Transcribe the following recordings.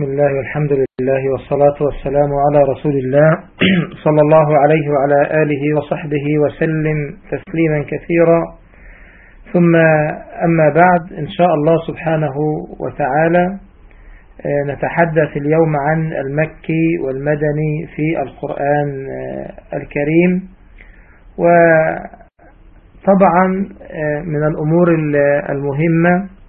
بسم الله والحمد لله والصلاة والسلام على رسول الله صلى الله عليه وعلى آله وصحبه وسلم تسليما كثيرا. ثم أما بعد إن شاء الله سبحانه وتعالى نتحدث اليوم عن المكي والمدني في القرآن الكريم. وطبعا من الأمور المهمة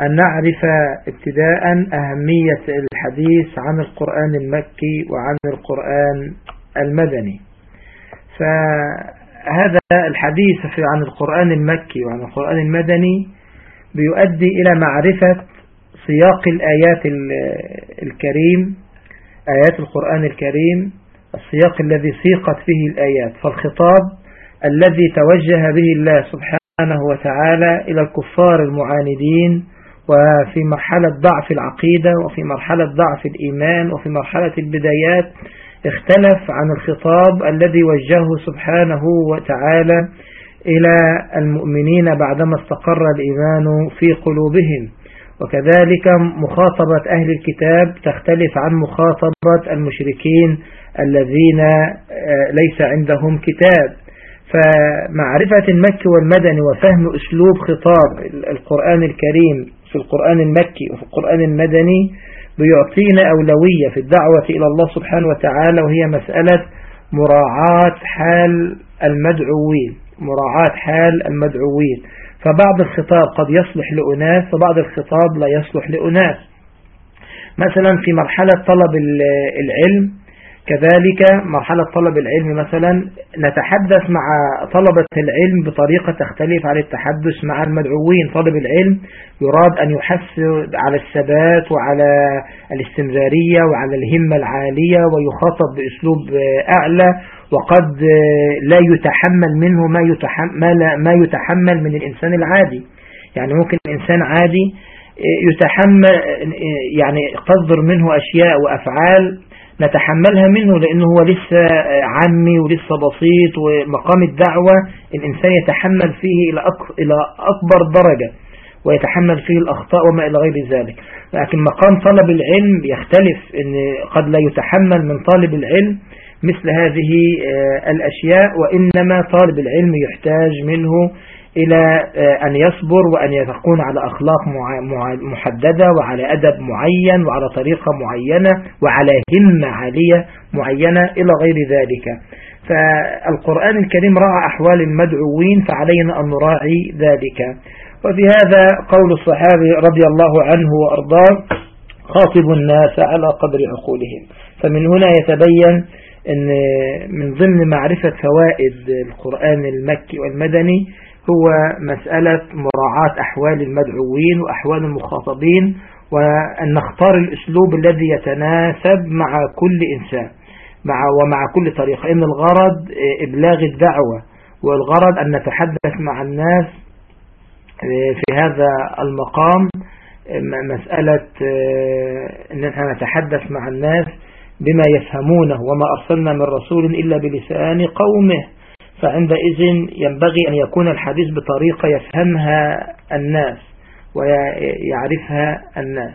أن نعرف ابتداء أهمية الحديث عن القرآن المكي وعن القرآن المدني. فهذا الحديث عن القرآن المكي وعن القرآن المدني بيؤدي إلى معرفة سياق الآيات الكريم آيات القرآن الكريم السياق الذي سيقت فيه الآيات فالخطاب الذي توجه به الله سبحانه وتعالى إلى الكفار المعاندين وفي مرحلة ضعف العقيدة وفي مرحلة ضعف الإيمان وفي مرحلة البدايات اختلف عن الخطاب الذي وجهه سبحانه وتعالى إلى المؤمنين بعدما استقر الإيمان في قلوبهم. وكذلك مخاطبة أهل الكتاب تختلف عن مخاطبة المشركين الذين ليس عندهم كتاب. فمعرفة المكي والمدني وفهم أسلوب خطاب القرآن الكريم في القرآن المكي وفي القرآن المدني بيعطينا أولوية في الدعوة إلى الله سبحانه وتعالى وهي مسألة مراعاة حال المدعوين مراعاة حال المدعوين. فبعض الخطاب قد يصلح لأناس وبعض الخطاب لا يصلح لأناس. مثلا في مرحلة طلب العلم كذلك مرحلة طلب العلم مثلا نتحدث مع طلبة العلم بطريقة تختلف عن التحدث مع المدعوين. طالب العلم يراد أن يحث على الثبات وعلى الاستمرارية وعلى الهمة العالية ويخاطب بأسلوب أعلى وقد لا يتحمل منه ما يتحمل, ما يتحمل من الإنسان العادي. يعني ممكن الإنسان عادي يتحمل يعني تصدر منه أشياء وأفعال نتحملها منه لأنه هو لسه عمي ولسه بسيط ومقام الدعوة الإنسان يتحمل فيه إلى أكبر درجة ويتحمل فيه الأخطاء وما إلى غير ذلك. لكن مقام طلب العلم يختلف إن قد لا يتحمل من طالب العلم مثل هذه الأشياء وإنما طالب العلم يحتاج منه إلى أن يصبر وأن يكون على أخلاق محددة وعلى أدب معين وعلى طريقة معينة وعلى همة عالية معينة إلى غير ذلك. فالقرآن الكريم رأى أحوال المدعوين فعلينا أن نراعي ذلك. وفي هذا قول الصحابي رضي الله عنه وأرضاه خاطب الناس على قدر عقولهم. فمن هنا يتبين أن من ضمن معرفة فوائد القرآن المكي والمدني هو مسألة مراعاة أحوال المدعوين وأحوال المخاطبين وأن نختار الأسلوب الذي يتناسب مع كل إنسان مع ومع كل طريقة. إن الغرض إبلاغ الدعوة والغرض أن نتحدث مع الناس في هذا المقام مسألة أن نحن نتحدث مع الناس بما يفهمونه وما أرسلنا من رسول إلا بلسان قومه. فعندئذ ينبغي أن يكون الحديث بطريقة يفهمها الناس ويعرفها الناس.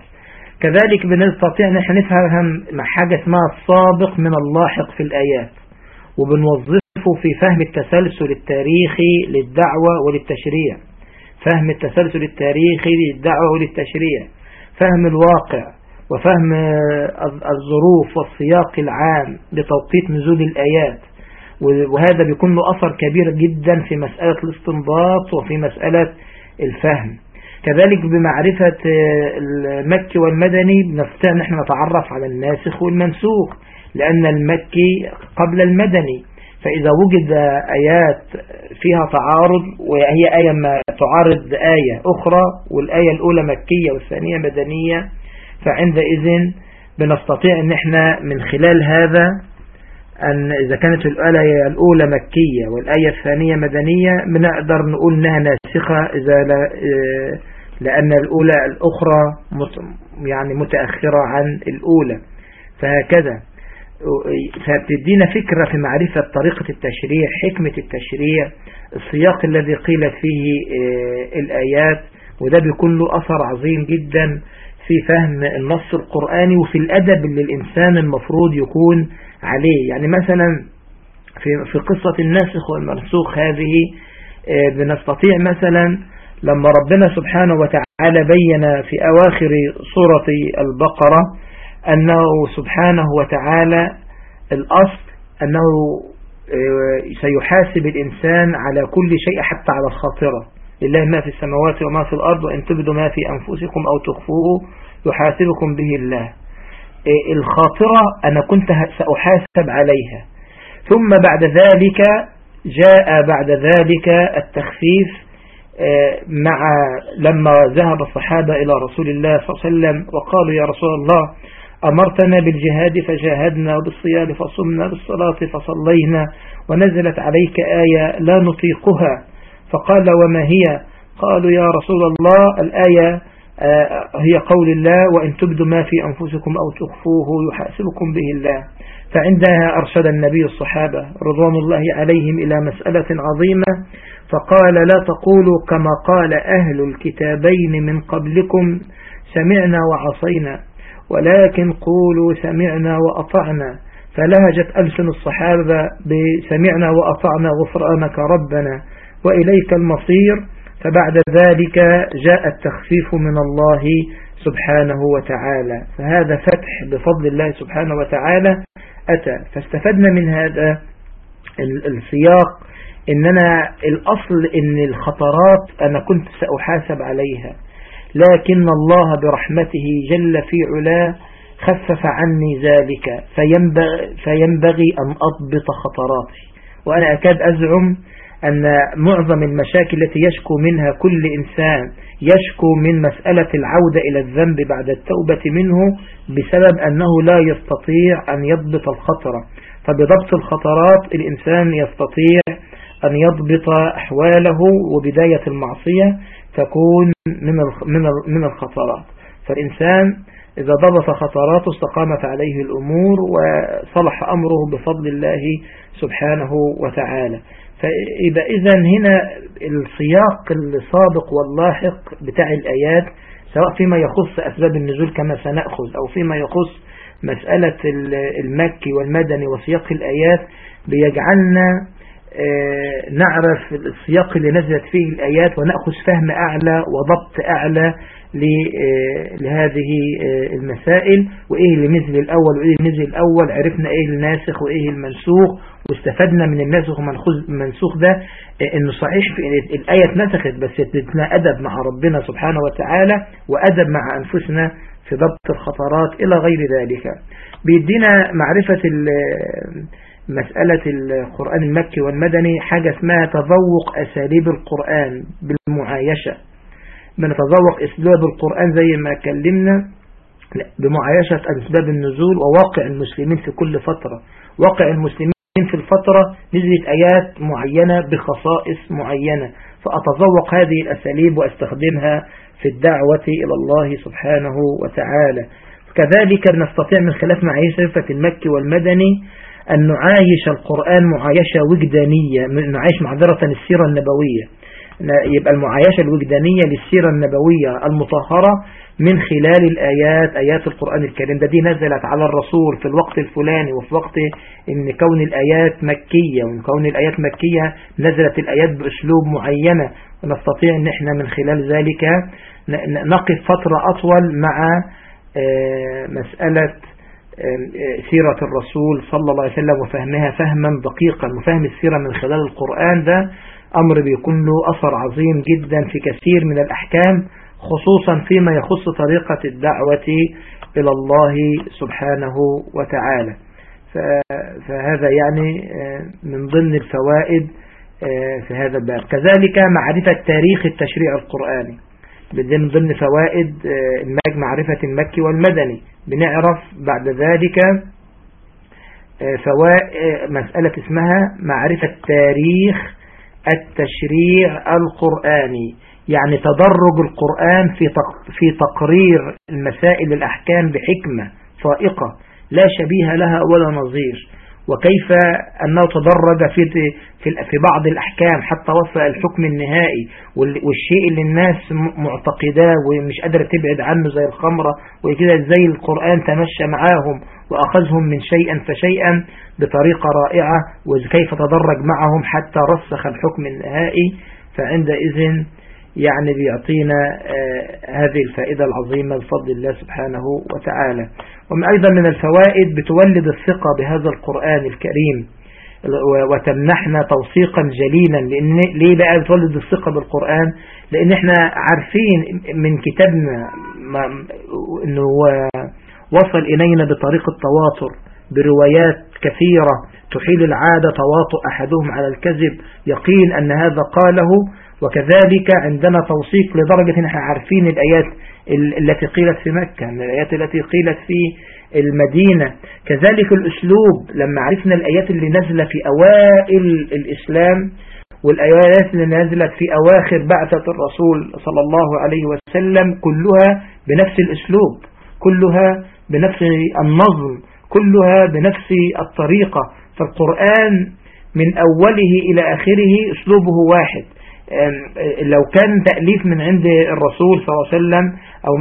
كذلك بنستطيع أن إحنا نفهم حاجة اسمها السابق من اللاحق في الآيات وبنوظفه في فهم التسلسل التاريخي للدعوة وللتشريع. فهم التسلسل التاريخي للدعوة وللتشريع فهم الواقع وفهم الظروف والسياق العام لتوقيت نزول الآيات. وهذا بيكون له أثر كبير جدا في مسألة الاستنباط وفي مسألة الفهم. كذلك بمعرفة المكي والمدني بنستطيع ان إحنا نتعرف على الناسخ والمنسوخ لأن المكي قبل المدني. فإذا وجد آيات فيها تعارض وهي آية ما تعارض آية أخرى والآية الأولى مكية والثانية مدنية فعندئذ بنستطيع إن إحنا من خلال هذا أن إذا كانت الآية الأولى مكية والآية الثانية مدنية بنقدر نقول أنها ناسخة إذا لا لأن الأولى الأخرى يعني متأخرة عن الأولى. فهكذا. فبتدينا فكرة في معرفة طريقة التشريع حكمة التشريع السياق الذي قيل فيه الآيات. وده بيكون له أثر عظيم جدا. في فهم النص القرآني وفي الأدب اللي الإنسان المفروض يكون عليه. يعني مثلا في, في قصة الناسخ والمنسوخ هذه آه، بنستطيع مثلا لما ربنا سبحانه وتعالى بين في أواخر سورة البقرة أنه سبحانه وتعالى الأصل أنه آه، سيحاسب الإنسان على كل شيء حتى على الخاطرة. لله ما في السماوات وما في الأرض وإن تبدوا ما في أنفسكم أو تخفوه يحاسبكم به الله. آه، الخاطرة أنا كنت سأحاسب عليها. ثم بعد ذلك جاء بعد ذلك التخفيف آه، مع لما ذهب الصحابة إلى رسول الله صلى الله عليه وسلم وقالوا يا رسول الله أمرتنا بالجهاد فجاهدنا بالصيام فصمنا بالصلاة فصلينا ونزلت عليك آية لا نطيقها. فقال وما هي؟ قالوا يا رسول الله الآية آه، هي قول الله وإن تبدوا ما في أنفسكم أو تخفوه يحاسبكم به الله. فعندها أرشد النبي الصحابة رضوان الله عليهم إلى مسألة عظيمة. فقال لا تقولوا كما قال أهل الكتابين من قبلكم سمعنا وعصينا ولكن قولوا سمعنا وأطعنا. فلهجت ألسن الصحابة بسمعنا وأطعنا غفرانك ربنا. وإليك المصير فبعد ذلك جاء التخفيف من الله سبحانه وتعالى. فهذا فتح بفضل الله سبحانه وتعالى أتى. فاستفدنا من هذا السياق. إننا الأصل إن الخطرات أنا كنت سأحاسب عليها. لكن الله برحمته جل في علاه خفف عني ذلك. فينبغي, فينبغي أن أضبط خطراتي. وأنا أكاد أزعم أن معظم المشاكل التي يشكو منها كل إنسان يشكو من مسألة العودة إلى الذنب بعد التوبة منه بسبب أنه لا يستطيع أن يضبط الخطر. فبضبط الخطرات الإنسان يستطيع أن يضبط أحواله وبداية المعصية تكون من الخطرات. فالإنسان إذا ضبط خطراته استقامت عليه الأمور وصلح أمره بفضل الله سبحانه وتعالى. فإذا إذا هنا السياق السابق واللاحق بتاع الآيات سواء فيما يخص أسباب النزول كما سنأخذ أو فيما يخص مسألة المكي والمدني وسياق الآيات بيجعلنا آه، نعرف السياق اللي نزلت فيه الآيات ونأخذ فهم أعلى وضبط أعلى آه، لهذه آه، المسائل وإيه اللي نزل الأول وإيه اللي نزل الأول عرفنا إيه الناسخ وإيه المنسوخ واستفدنا من الناسخ والمنسوخ ده إنه صحيح في الآية اتنسخت بس ادتنا أدب مع ربنا سبحانه وتعالى وأدب مع أنفسنا في ضبط الخطرات إلى غير ذلك. بيدينا معرفة مسألة القرآن المكي والمدني حاجة اسمها تذوق أساليب القرآن بالمعايشة. بنتذوق أسلوب القرآن زي ما كلمنا بمعايشة أسباب النزول وواقع المسلمين في كل فترة. واقع المسلمين في الفترة نزلت آيات معينة بخصائص معينة. فأتذوق هذه الأساليب وأستخدمها في الدعوة إلى الله سبحانه وتعالى. كذلك نستطيع من خلاف معايشة المكي والمدني أن نعايش القرآن معايشة وجدانية نعايش معذرة السيرة النبوية. يبقى المعايشة الوجدانية للسيرة النبوية المطهرة من خلال الآيات آيات القرآن الكريم. ده دي نزلت على الرسول في الوقت الفلاني وفي وقت إن كون الآيات مكية وإن كون الآيات مكية نزلت الآيات بأسلوب معينة. ونستطيع أن إحنا من خلال ذلك نقف فترة أطول مع آه، مسألة سيرة الرسول صلى الله عليه وسلم وفهمها فهما دقيقا وفهم السيرة من خلال القرآن ده. أمر بيكون له أثر عظيم جدا في كثير من الأحكام خصوصا فيما يخص طريقة الدعوة إلى الله سبحانه وتعالى. فهذا يعني آه، من ضمن الفوائد آه، في هذا الباب. كذلك معرفة تاريخ التشريع القرآني. من ضمن فوائد آه، معرفة المكي والمدني. بنعرف بعد ذلك مسألة اسمها معرفة تاريخ التشريع القرآني يعني تدرج القرآن في في تقرير المسائل الأحكام بحكمة فائقة لا شبيه لها ولا نظير. وكيف أنه تدرج في في بعض الأحكام حتى وصل الحكم النهائي والشيء اللي الناس معتقداه ومش قادرة تبعد عنه زي الخمرة وكده زي القرآن تمشى معاهم وأخذهم من شيئا فشيئا بطريقة رائعة وكيف تدرج معهم حتى رسخ الحكم النهائي فعندئذ يعني بيعطينا آه، هذه الفائدة العظيمة بفضل الله سبحانه وتعالى. أيضا من الفوائد بتولد الثقة بهذا القرآن الكريم وتمنحنا توثيقا جليلا. لأن ليه بقى بتولد الثقة بالقرآن؟ لأن إحنا عارفين من كتابنا أنه وصل إلينا بطريق التواتر بروايات كثيرة تحيل العادة تواطؤ أحدهم على الكذب يقين أن هذا قاله وكذلك عندنا توثيق لدرجة إن إحنا عارفين الآيات التي قيلت في مكة الآيات التي قيلت في المدينة. كذلك الأسلوب لما عرفنا الآيات اللي نزل في أوائل الإسلام والآيات اللي نزلت في أواخر بعثة الرسول صلى الله عليه وسلم كلها بنفس الأسلوب كلها بنفس النظم كلها بنفس الطريقة. فالقرآن من أوله إلى آخره أسلوبه واحد. لو كان تأليف من عند الرسول صلى الله عليه وسلم أو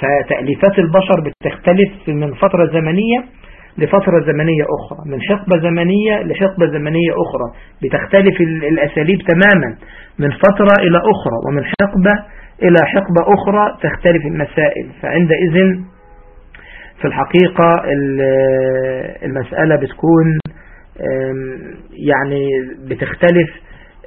فتأليفات البشر بتختلف من فترة زمنية لفترة زمنية أخرى من حقبة زمنية لحقبة زمنية أخرى. بتختلف الأساليب تماما. من فترة إلى أخرى ومن حقبة إلى حقبة أخرى تختلف المسائل. فعندئذ في الحقيقة المسألة بتكون يعني بتختلف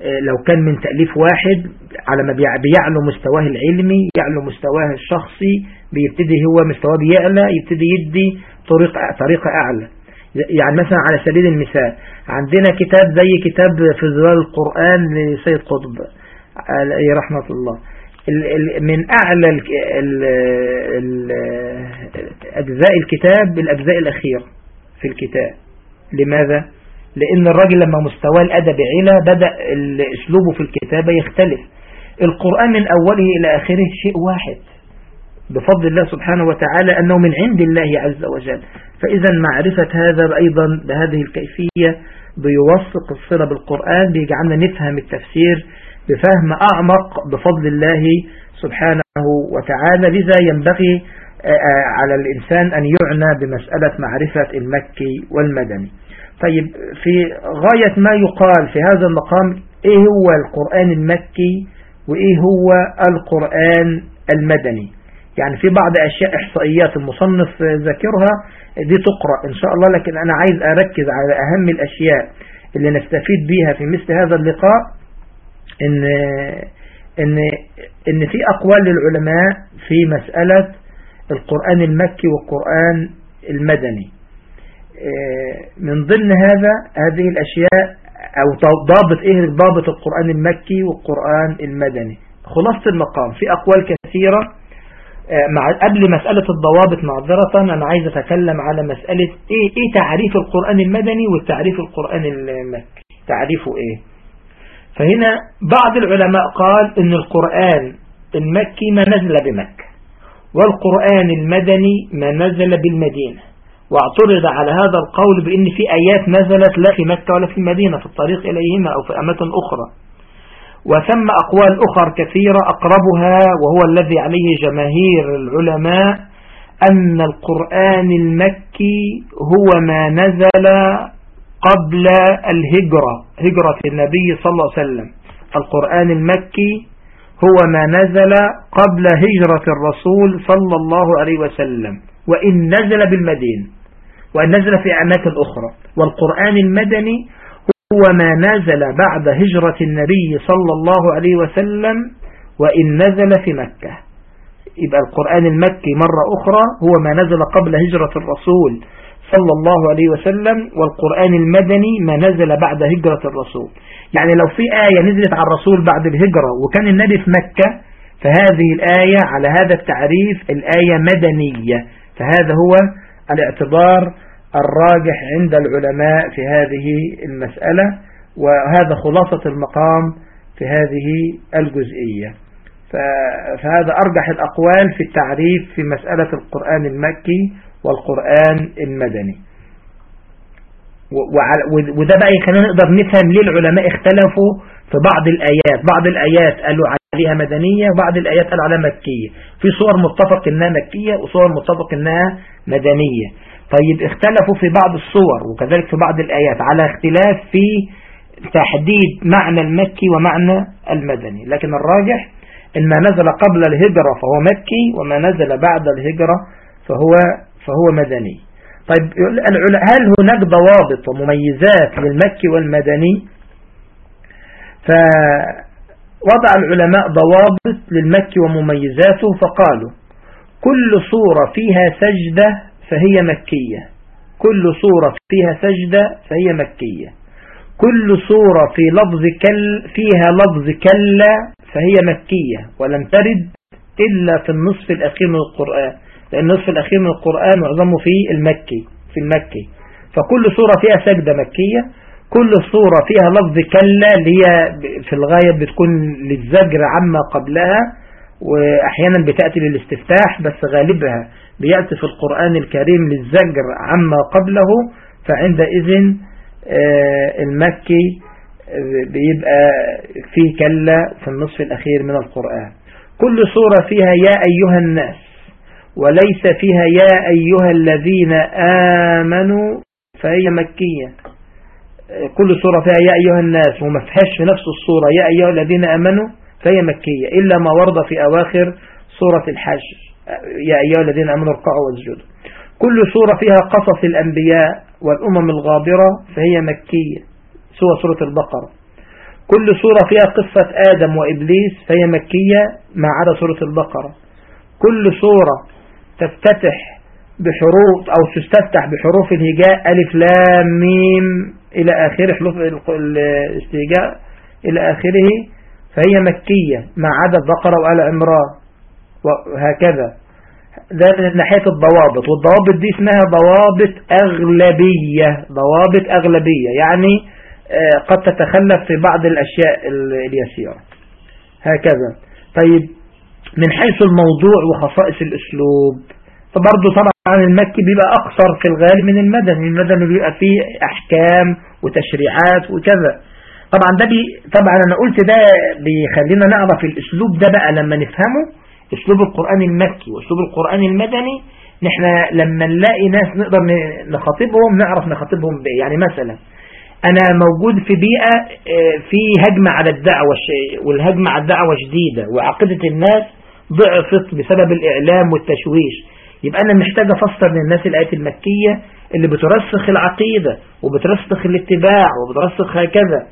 آه، لو كان من تأليف واحد على ما بيعلو مستواه العلمي يعلو مستواه الشخصي بيبتدي هو مستواه بيعلى يبتدي يدي طريق طريقة أعلى. يعني مثلا على سبيل المثال عندنا كتاب زي كتاب في ظلال القرآن لسيد قطب رحمة الله. من أعلى أجزاء الكتاب الأجزاء الأخيرة في الكتاب. لماذا؟ لأن الراجل لما مستواه الأدبي علا بدأ أسلوبه في الكتابة يختلف. القرآن من أوله إلى آخره شيء واحد بفضل الله سبحانه وتعالى أنه من عند الله عز وجل. فإذا معرفة هذا أيضا بهذه الكيفية بيوثق الصلة بالقرآن بيجعلنا نفهم التفسير بفهم أعمق بفضل الله سبحانه وتعالى. لذا ينبغي آه، آه، على الإنسان أن يعنى بمسألة معرفة المكي والمدني. طيب في غاية ما يقال في هذا المقام إيه هو القرآن المكي وإيه هو القرآن المدني؟ يعني في بعض أشياء إحصائيات المصنف ذاكرها دي تقرأ إن شاء الله لكن أنا عايز أركز على أهم الأشياء اللي نستفيد بيها في مثل هذا اللقاء. إن, إن, إن في أقوال للعلماء في مسألة القرآن المكي والقرآن المدني. آه، من ضمن هذا هذه الأشياء أو ضابط إيه ضابط القرآن المكي والقرآن المدني. خلاصة المقام في أقوال كثيرة. آه، مع قبل مسألة الضوابط معذرة أنا عايز أتكلم على مسألة إيه, إيه تعريف القرآن المدني والتعريف القرآن المكي. تعريفه إيه؟ فهنا بعض العلماء قال إن القرآن المكي ما نزل بمكة والقرآن المدني ما نزل بالمدينة. واعترض على هذا القول بأن في آيات نزلت لا في مكة ولا في المدينة في الطريق إليهما أو في أماكن أخرى. وثم أقوال أخر كثيرة أقربها وهو الذي عليه جماهير العلماء أن القرآن المكي هو ما نزل قبل الهجرة هجرة النبي صلى الله عليه وسلم. القرآن المكي هو ما نزل قبل هجرة الرسول صلى الله عليه وسلم وإن نزل بالمدينة وأن نزل في أماكن أخرى. والقرآن المدني هو ما نزل بعد هجرة النبي صلى الله عليه وسلم وإن نزل في مكة. يبقى القرآن المكي مرة أخرى هو ما نزل قبل هجرة الرسول صلى الله عليه وسلم والقرآن المدني ما نزل بعد هجرة الرسول. يعني لو في آية نزلت على الرسول بعد الهجرة وكان النبي في مكة فهذه الآية على هذا التعريف الآية مدنية. فهذا هو الاعتبار الراجح عند العلماء في هذه المسألة وهذا خلاصة المقام في هذه الجزئية. فهذا أرجح الأقوال في التعريف في مسألة القرآن المكي والقرآن المدني. وده بقى يخلينا نقدر نفهم ليه العلماء اختلفوا في بعض الآيات. بعض الآيات قالوا عليها مدنية وبعض الآيات قالوا عليها مكية. في صور متفق إنها مكية وصور متفق إنها مدنية. طيب اختلفوا في بعض الصور وكذلك في بعض الآيات على اختلاف في تحديد معنى المكي ومعنى المدني. لكن الراجح إن ما نزل قبل الهجرة فهو مكي وما نزل بعد الهجرة فهو, فهو مدني. طيب هل هناك ضوابط ومميزات للمكي والمدني؟ فوضع العلماء ضوابط للمكي ومميزاته فقالوا كل صورة فيها سجدة فهي مكية. كل صورة فيها سجدة فهي مكية. كل صورة في لفظ كل فيها لفظ كلا فهي مكية. ولم ترد إلا في النصف الأخير من القرآن. لأن النصف الأخير من القرآن معظمه في المكي في المكي. فكل صورة فيها سجدة مكية كل صورة فيها لفظ كلا اللي هي في الغاية بتكون للزجر عما قبلها وأحيانا بتأتي للاستفتاح بس غالبها بيأتي في القرآن الكريم للزجر عما قبله. فعندئذ آه، المكي آه، بيبقى فيه كلا في النصف الأخير من القرآن. كل صورة فيها يا أيها الناس. وليس فيها يا أيها الذين آمنوا فهي مكية. كل صورة فيها يا أيها الناس وما فيهاش في نفس الصورة يا أيها الذين آمنوا فهي مكية إلا ما ورد في أواخر سورة الحشر يا أيها الذين آمنوا اركعوا واسجدوا. كل سورة فيها قصص الأنبياء والأمم الغابرة فهي مكية. سوى سورة البقرة. كل سورة فيها قصة آدم وإبليس فهي مكية ما عدا سورة البقرة. كل سورة تفتتح بحروف أو تستفتح بحروف الهجاء ألف لام ميم إلى آخر حروف الاستهجاء إلى آخره فهي مكية ما عدا البقرة وآل عمران وهكذا. ده من ناحية الضوابط والضوابط دي اسمها ضوابط أغلبية ضوابط أغلبية يعني آه، قد تتخلف في بعض الأشياء اليسيرة. هكذا. طيب من حيث الموضوع وخصائص الأسلوب فبرضه طبعا المكي بيبقى أقصر في الغالب من المدني. المدني بيبقى فيه أحكام وتشريعات وكذا. طبعا ده بي طبعا أنا قلت ده بيخلينا نعرف الأسلوب ده بقى لما نفهمه. أسلوب القرآن المكي وأسلوب القرآن المدني. نحن لما نلاقي ناس نقدر نخاطبهم نعرف نخاطبهم بايه يعني مثلا أنا موجود في بيئة آه، في هجمة على الدعوة والهجمة على الدعوة شديدة وعقيدة الناس ضعفت بسبب الإعلام والتشويش. يبقى أنا محتاج أفسر للناس الآيات المكية اللي بترسخ العقيدة وبترسخ الاتباع وبترسخ هكذا.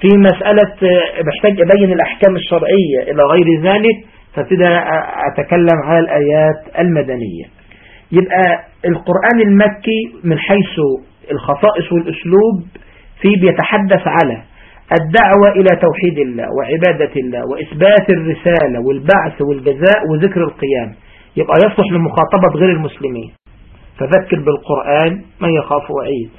في مسألة آه، محتاج أبين الأحكام الشرعية إلى غير ذلك فابتدى أتكلم على الآيات المدنية. يبقى القرآن المكي من حيث الخصائص والأسلوب فيه بيتحدث على الدعوة إلى توحيد الله وعبادة الله وإثبات الرسالة والبعث والجزاء وذكر القيام. يبقى يصلح لمخاطبة غير المسلمين. فذكر بالقرآن من يخاف وعيد.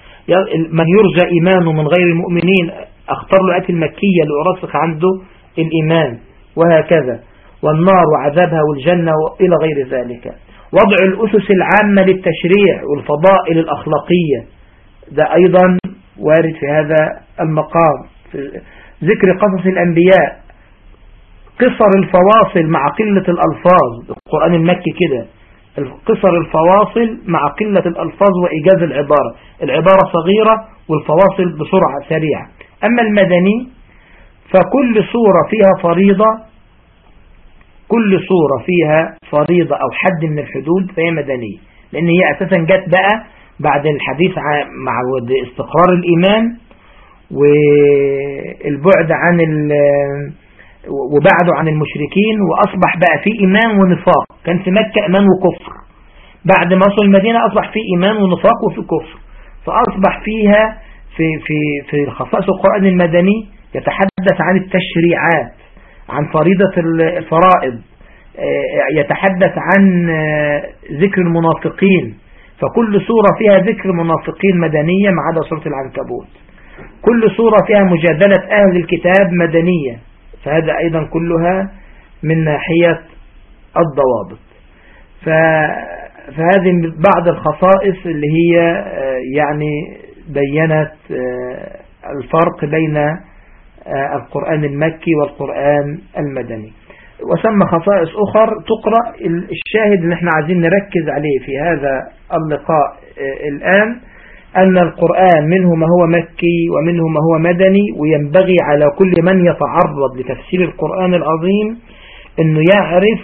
من يرجى إيمانه من غير المؤمنين أختار له آية المكية لأرسخ عنده الإيمان. وهكذا. والنار وعذابها والجنة إلى غير ذلك. وضع الأسس العامة للتشريع والفضائل الأخلاقية. ده أيضا وارد في هذا المقام. ذكر قصص الأنبياء. قصر الفواصل مع قلة الألفاظ. القرآن المكي كده. قصر الفواصل مع قلة الألفاظ وإيجاز العبارة. العبارة صغيرة والفواصل بسرعة سريعة. أما المدني فكل صورة فيها فريضة كل صورة فيها فريضة أو حد من الحدود فهي مدنية لأن هي أساسا جت بقى بعد الحديث مع استقرار الإيمان والبعد عن وبعده عن المشركين وأصبح بقى في إيمان ونفاق. كان في مكة إيمان وكفر. بعد ما وصل المدينة أصبح في إيمان ونفاق وفي كفر. فأصبح فيها في في في خصائص القرآن المدني يتحدث عن التشريعات عن فريضة الفرائض آه، يتحدث عن آه، ذكر المنافقين. فكل سورة فيها ذكر منافقين مدنية ما عدا سورة العنكبوت. كل سورة فيها مجادلة أهل الكتاب مدنية فهذا أيضا كلها من ناحية الضوابط. فهذه بعض الخصائص اللي هي آه، يعني بينت الفرق بين القرآن المكي والقرآن المدني. وسمى خصائص أخر تقرأ الشاهد اللي إحنا عايزين نركز عليه في هذا اللقاء الآن. أن القرآن منه ما هو مكي ومنه ما هو مدني وينبغي على كل من يتعرض لتفسير القرآن العظيم أنه يعرف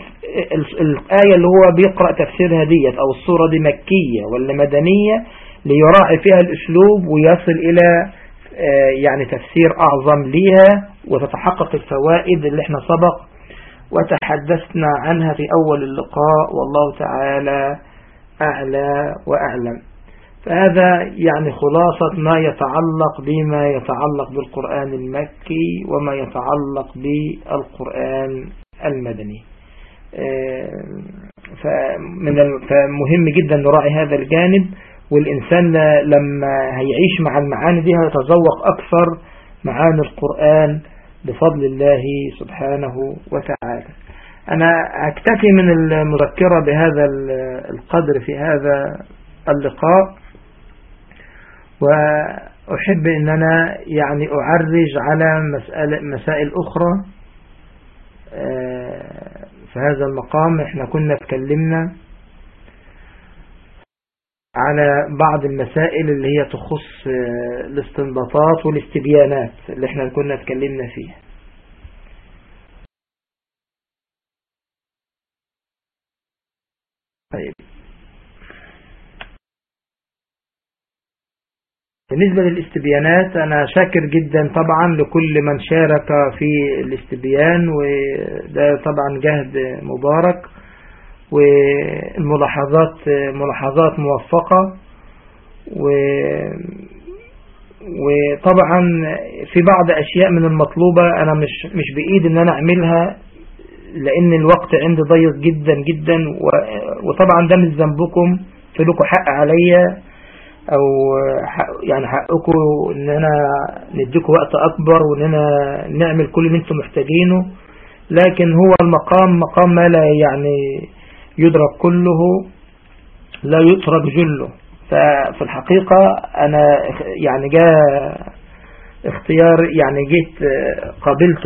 الآية اللي هو بيقرأ تفسيرها ديت أو الصورة دي مكية ولا مدنية ليراعي فيها الأسلوب ويصل إلى يعني تفسير أعظم ليها وتتحقق الفوائد اللي إحنا سبق وتحدثنا عنها في أول اللقاء. والله تعالى أعلى وأعلم. فهذا يعني خلاصة ما يتعلق بما يتعلق بالقرآن المكي وما يتعلق بالقرآن المدني. فمن فمهم جدا نراعي هذا الجانب والإنسان لما هيعيش مع المعاني دي هيتذوق أكثر معاني القرآن بفضل الله سبحانه وتعالى. أنا أكتفي من المذكرة بهذا القدر في هذا اللقاء. وأحب أن أنا يعني أعرج على مسألة مسائل أخرى في هذا المقام. إحنا كنا اتكلمنا على بعض المسائل اللي هي تخص الاستنباطات والاستبيانات اللي إحنا كنا اتكلمنا فيها. طيب. بالنسبة للاستبيانات أنا شاكر جدا طبعا لكل من شارك في الاستبيان وده طبعا جهد مبارك والملاحظات ملاحظات موفقة و وطبعا في بعض أشياء من المطلوبة أنا مش مش بإيد إن أنا أعملها لأن الوقت عندي ضيق جدا جدا وطبعا ده مش ذنبكم في لكم حق عليا. حق يعني حقكم إن أنا نديكم وقت أكبر وإن أنا نعمل كل اللي أنتم محتاجينه. لكن هو المقام مقام ما لا يعني يدرك كله لا يترك جله. ففي الحقيقة أنا يعني جاء اختيار يعني جيت قابلت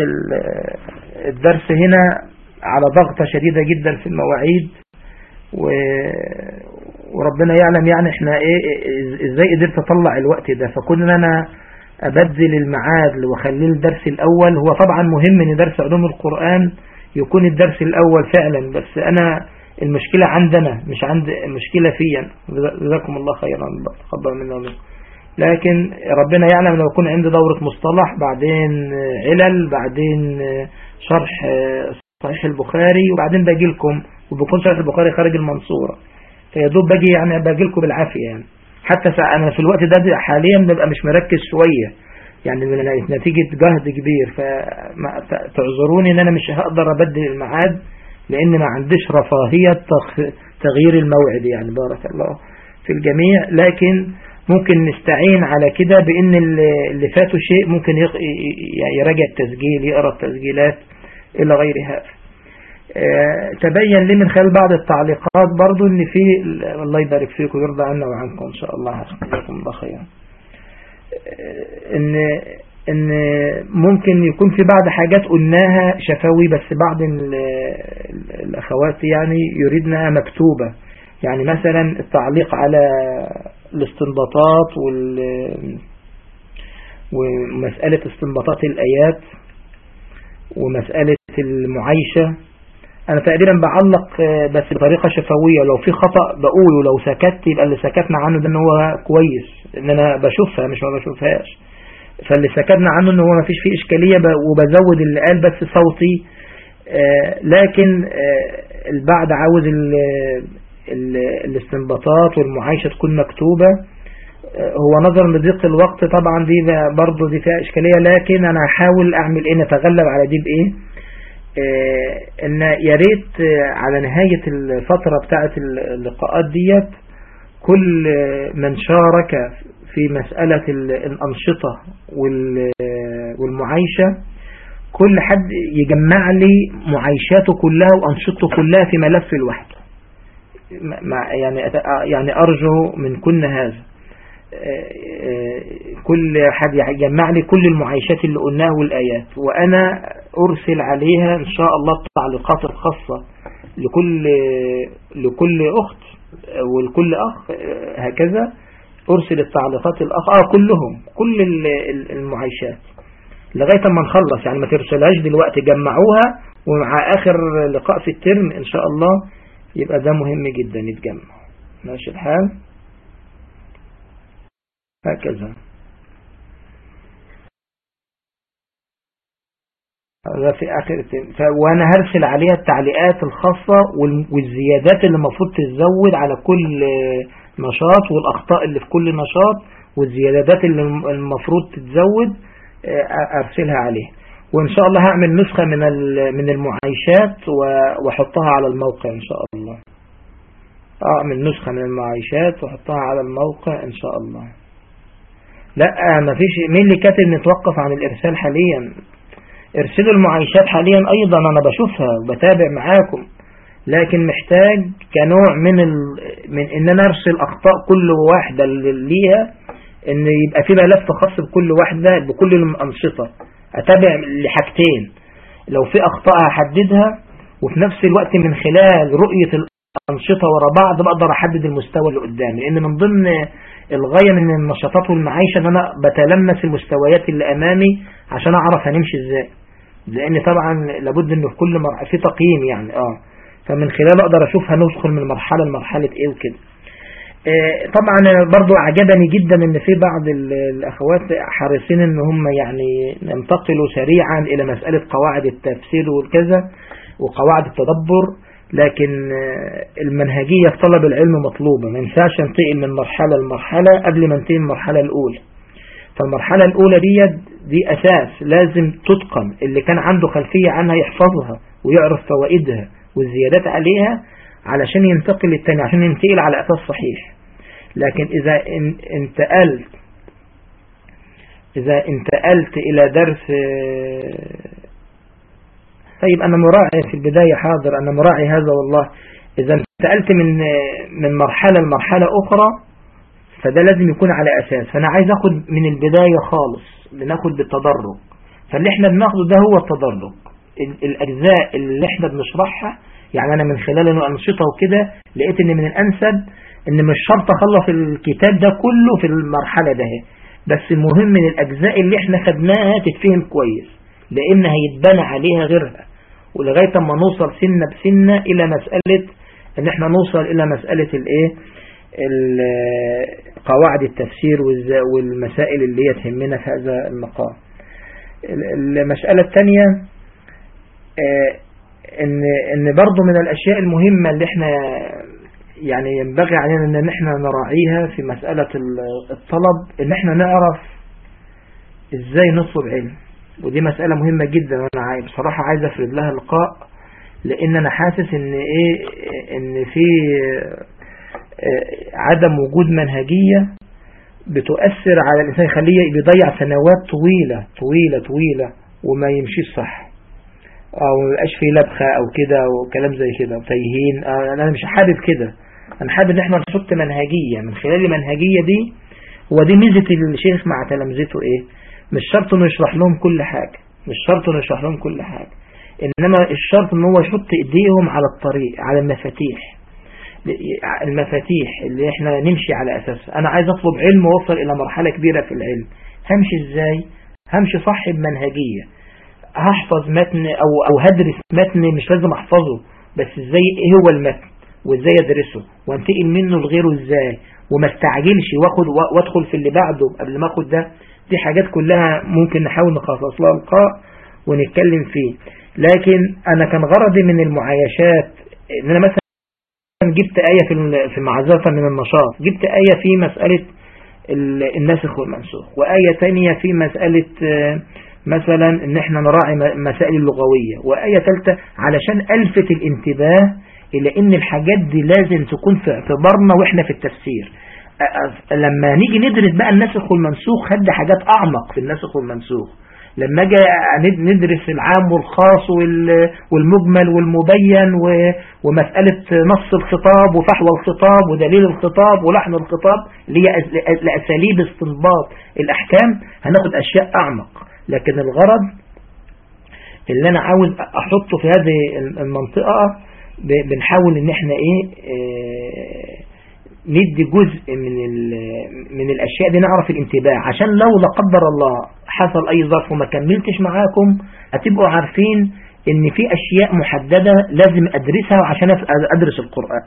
الدرس هنا على ضغطة شديدة جدا في المواعيد و وربنا يعلم يعني إحنا إيه إزاي قدرت أطلع الوقت ده. فكون إن أنا أبدل الميعاد واخليه الدرس الأول هو طبعا مهم إن درس علوم القرآن يكون الدرس الأول فعلا. بس أنا المشكلة عندنا مش عند المشكلة فيا. جزاكم الله خيرا تقبل منا ومنكم لكن ربنا يعلم لو يكون عندي دورة مصطلح بعدين علل بعدين شرح صحيح البخاري وبعدين باجي لكم. وبكون شرح البخاري خارج المنصورة. فيا دوب باجي يعني باجي لكم بالعافية يعني. حتى أنا في الوقت ده حاليا ببقى مش مركز شوية. يعني نتيجة جهد كبير. فتعذروني إن أنا مش هقدر أبدل الميعاد لأن ما عنديش رفاهية تغيير الموعد يعني. بارك الله في الجميع. لكن ممكن نستعين على كده بإن اللي فاته شيء ممكن يراجع التسجيل يقرأ التسجيلات إلى غير هذا. تبين لي من خلال بعض التعليقات برضو إن في الله يبارك فيكم ويرضى عنا وعنكم إن شاء الله. جزاكم الله خيرا. ان إن ممكن يكون في بعض حاجات قلناها شفوي بس بعض الأخوات يعني يريدنا مكتوبة. يعني مثلا التعليق على الاستنباطات وال ومسألة استنباطات الآيات ومسألة المعايشة. أنا تقريبا بعلق بس بطريقة شفوية. لو في خطأ بقوله لو سكت يبقى اللي سكتنا عنه ده إن هو كويس إن أنا بشوفها مش ما بشوفهاش. فاللي سكتنا عنه إن هو ما فيش فيه إشكالية وبزود اللي قال بس صوتي. لكن البعض عاوز الاستنباطات والمعايشة تكون مكتوبة. هو نظرا لضيق الوقت طبعا دي برضه دي فيها إشكالية. لكن أنا هحاول أعمل إيه؟ نتغلب على دي بإيه؟ إن يا ريت على نهاية الفترة بتاعة اللقاءات ديت كل من شارك في مسألة الأنشطة والمعايشة كل حد يجمع لي معايشاته كلها وأنشطته كلها في ملف لوحده يعني يعني أرجو من كل هذا كل حد يجمع لي كل المعايشات اللي قلناها والآيات. وأنا أرسل عليها إن شاء الله التعليقات الخاصة لكل لكل أخت ولكل أخ هكذا أرسل التعليقات الأخ آه كلهم كل المعايشات لغاية ما نخلص يعني ما ترسلهاش دلوقتي جمعوها ومع آخر لقاء في الترم إن شاء الله يبقى ده مهم جدا يتجمع. ماشي الحال؟ هكذا. في آخر وأنا هرسل عليها التعليقات الخاصة والزيادات اللي المفروض تتزود على كل نشاط والأخطاء اللي في كل نشاط والزيادات اللي المفروض تتزود أرسلها عليه وإن شاء الله هعمل نسخة من من المعايشات وأحطها على الموقع إن شاء الله. أعمل نسخة من المعايشات وأحطها على الموقع إن شاء الله. لا ما فيش مين اللي كاتب نتوقف عن الإرسال حاليا؟ ارسلوا المعايشات حاليا أيضا أنا بشوفها وبتابع معاكم لكن محتاج كنوع من ال... من إن أنا أرسل أخطاء كل واحدة ليها إن يبقى في ملف خاص بكل واحدة بكل الأنشطة. أتابع لحاجتين. لو في أخطاء هحددها وفي نفس الوقت من خلال رؤية الأنشطة ورا بعض بقدر أحدد المستوى اللي قدامي. لأن من ضمن الغاية من النشاطات والمعايشة إن أنا بتلمس المستويات اللي أمامي عشان أعرف هنمشي إزاي. لأن طبعا لابد إنه في كل مرحلة في تقييم يعني آه. فمن خلال أقدر أشوف هندخل من مرحلة لمرحلة إيه وكده. آه طبعا برضو أعجبني جدا إن في بعض الأخوات حريصين إن هم يعني ينتقلوا سريعا إلى مسألة قواعد التفسير والكذا وقواعد التدبر لكن آه المنهجية في طلب العلم مطلوبة. ما ينفعش انتقل من مرحلة لمرحلة قبل ما انتقل المرحلة الأولى. فالمرحلة الأولى دي دي أساس لازم تتقن اللي كان عنده خلفية عنها يحفظها ويعرف فوائدها والزيادات عليها علشان ينتقل للتاني عشان ينتقل على أساس صحيح. لكن إذا انتقلت إذا انتقلت إلى درس طيب أنا مراعي في البداية حاضر أنا مراعي هذا والله. إذا انتقلت من من مرحلة لمرحلة أخرى فده لازم يكون على أساس. فأنا عايز أخد من البداية خالص. بناخد بالتدرج. فاللي إحنا بناخده ده هو التدرج. الأجزاء اللي إحنا بنشرحها يعني أنا من خلال الأنشطة وكده لقيت إن من الأنسب إن مش شرط أخلص الكتاب ده كله في المرحلة ده. بس المهم من الأجزاء اللي إحنا خدناها تتفهم كويس لأن هيتبنى عليها غيرها. ولغاية ما نوصل سنة بسنة إلى مسألة إن إحنا نوصل إلى مسألة الإيه؟ قواعد التفسير والمسائل اللي هي تهمنا في هذا المقام. المسألة الثانية إن إن برضه من الأشياء المهمة اللي إحنا يعني ينبغي علينا إن إحنا نراعيها في مسألة الطلب إن إحنا نعرف إزاي نطلب علم. ودي مسألة مهمة جدا وأنا بصراحة عايز أفرد لها لقاء لأن أنا حاسس إن إيه إن في عدم وجود منهجية بتؤثر على الإنسان يخليه بيضيع سنوات طويلة طويلة طويلة وما يمشيش صح. أو ما يبقاش فيه لبخة أو كده وكلام زي كده وتيهين. أنا مش حابب كده. أنا حابب إن إحنا نحط منهجية. من خلال المنهجية دي هو دي ميزة الشيخ مع تلامذته إيه؟ مش شرط إنه يشرح لهم كل حاجة. مش شرط إنه يشرح لهم كل حاجة. إنما الشرط إن هو يحط إيديهم على الطريق على المفاتيح. المفاتيح اللي إحنا نمشي على أساسها. أنا عايز أطلب علم وأوصل إلى مرحلة كبيرة في العلم. همشي إزاي؟ همشي صح بمنهجية. هحفظ متن أو أو هدرس متن مش لازم أحفظه بس إزاي إيه هو المتن وإزاي أدرسه وأنتقل منه لغيره إزاي وما استعجلش وآخد وأدخل في اللي بعده قبل ما آخد ده. دي حاجات كلها ممكن نحاول نخصص لها لقاء ونتكلم فيه. لكن أنا كان غرضي من المعايشات إن أنا مثلا جبت آية في معذرة من النشاط جبت آية في مسألة الناسخ والمنسوخ وآية تانية في مسألة مثلا إن إحنا نراعي مسائل اللغوية وآية ثالثة علشان ألفت الانتباه إلى إن الحاجات دي لازم تكون في اعتبارنا وإحنا في التفسير. لما نيجي ندرس بقى الناسخ والمنسوخ هدي حاجات أعمق في الناسخ والمنسوخ لما أجي ندرس العام والخاص والمجمل والمبين ومسألة نص الخطاب وفحوى الخطاب ودليل الخطاب ولحن الخطاب اللي هي لأساليب استنباط الأحكام هناخد أشياء أعمق. لكن الغرض اللي أنا عاوز أحطه في هذه المنطقة بنحاول إن إحنا إيه آه ندي جزء من من الأشياء دي نعرف الانتباه. عشان لو لا قدر الله حصل أي ظرف وما كملتش معاكم هتبقوا عارفين إن في أشياء محددة لازم أدرسها عشان أدرس القرآن.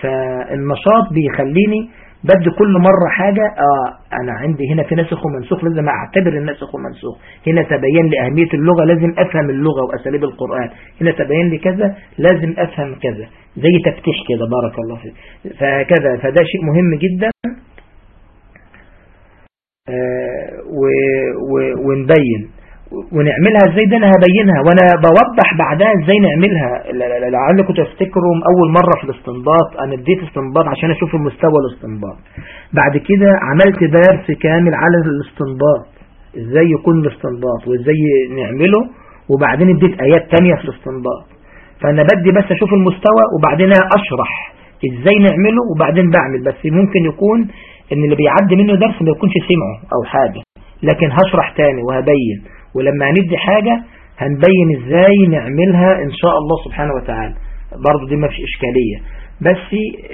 فالنشاط بيخليني بدي كل مرة حاجة آه أنا عندي هنا في ناسخ ومنسوخ لازم أعتبر الناسخ ومنسوخ. هنا تبين لي أهمية اللغة لازم أفهم اللغة وأساليب القرآن. هنا تبين لي كذا لازم أفهم كذا. زي تفتيح كده بارك الله فيك. فهكذا فده شيء مهم جدا. آه ونبين. ونعملها إزاي؟ ده أنا هبينها وأنا بوضح بعدها إزاي نعملها. لعل كنت افتكرهم أول مرة في الاستنباط أنا اديت استنباط عشان أشوف المستوى الاستنباط. بعد كده عملت درس كامل على الاستنباط. إزاي يكون الاستنباط وإزاي نعمله. وبعدين اديت آيات تانية في الاستنباط. فأنا بدي بس أشوف المستوى وبعدين أشرح إزاي نعمله وبعدين بعمل. بس ممكن يكون إن اللي بيعدي منه درس ما يكونش سمعه أو حاجة. لكن هشرح تاني وهبين. ولما هندي حاجة هنبين إزاي نعملها إن شاء الله سبحانه وتعالى. برضو دي ما فيش إشكالية. بس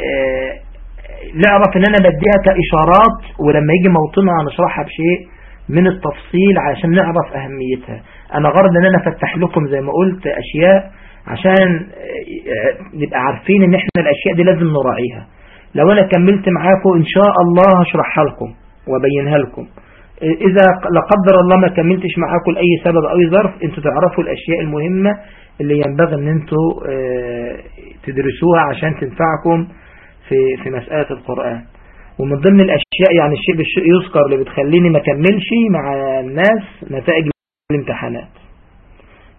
آه نعرف إن أنا بديها كإشارات ولما يجي موطنها هنشرحها بشيء من التفصيل عشان نعرف أهميتها. أنا غرض إن أنا أفتح لكم زي ما قلت أشياء عشان نبقى عارفين إن إحنا الأشياء دي لازم نراعيها. لو أنا كملت معاكم إن شاء الله هشرحها لكم وأبينها لكم. إذا لا قدر الله ما كملتش معاكم لأي سبب أو ظرف أنتوا تعرفوا الأشياء المهمة اللي ينبغي أن أنتوا تدرسوها عشان تنفعكم في في مسألة القرآن. ومن ضمن الأشياء يعني الشيء بالشيء يذكر اللي بتخليني ما كملش مع الناس نتائج الامتحانات.